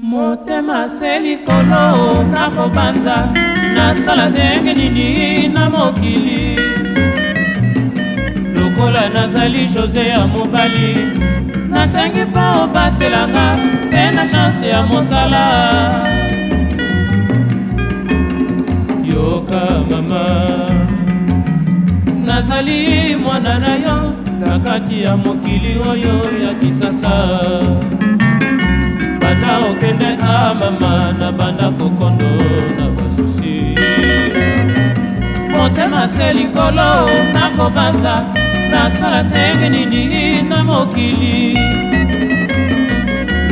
motema se likolo na kobanza nasala ndenge nini na mokili lokola nazali jose ya mobali nasengi mpa obatelanga mpe na shanse ya mosala yoka mama nazali mwana na yo na kati ya mokili oyo ya kisasa okende amama na banda kokondo na basusi motema se likolo nakobanza nasala ndenge nini na mokili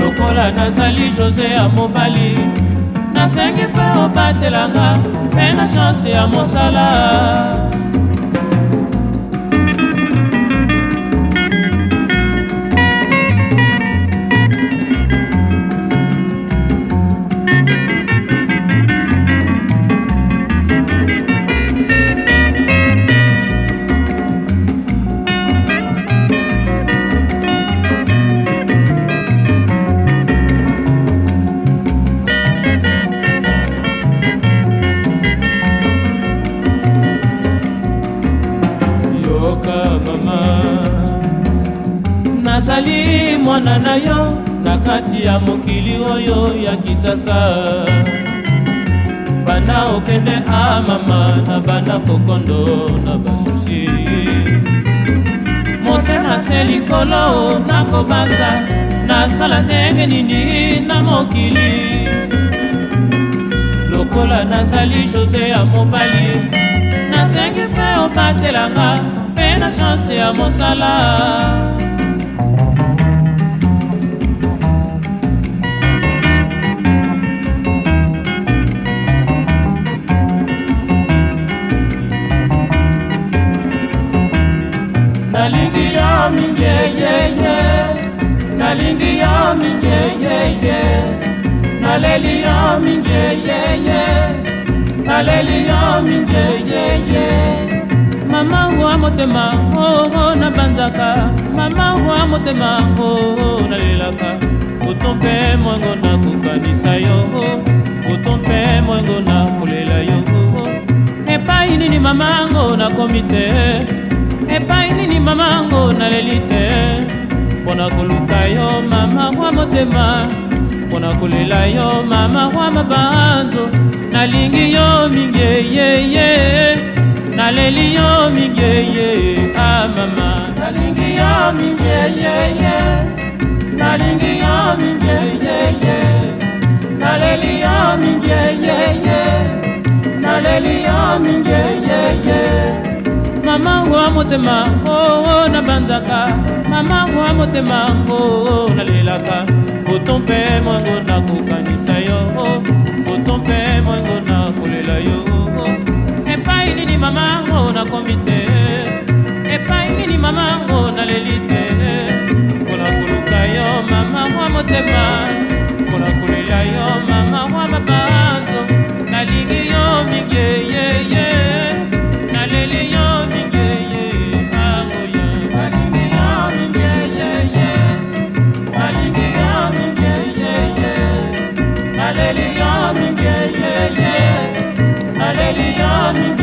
lokola nazali jose ya mobali nasengi mpe obatelanga mpe na chanse ya mosala motema nazali mwana na yo na kati ya mokili oyo ya kisasa banda okende amama ah, na banda kokondo na basusi motema se likolo nakobanza nasala ndenge nini na mokili lokola nazali jose ya mobali nasengi fe obatelanga ye na chanse ya mosala nalingi yo mingeyeye nalingi yo mingeyeye naleli yo mingeyeye naleli yo minge motema oo oh, oh, nabanzaka mama wa motema oo oh, nalelaka koto mpe moingo na kokanisa yo koto mpe moingo na kolela yo epai nini mamango nakomi te epai nini mamango naleli te mpo na koluka yo mama wa motema mpo na kolela yo mama wa mabanzo nalingi yo mingi eyeye naleli yo mingeye a ah, mama nalingi yo mingeyeye nalingi yo mingeyeye naleli yo mingeyeye naleli yo mingeyeye mama wa motema oo oh, oh, na banzaka mama wa motema ngoo oh, nalelaka oto mpe mongo nakokanisa yo mamango nakomi te epai nini mamango naleli te mpona koluka yo mama mwa motema mpona kolela yo mama mwa mabanzo nalingi yo mingeyeye naleli yo mingeye angoya nalingi yo mingeyeye nalingi yo mingeyeye naleli yo mingeyeye naleli yo mingeyeye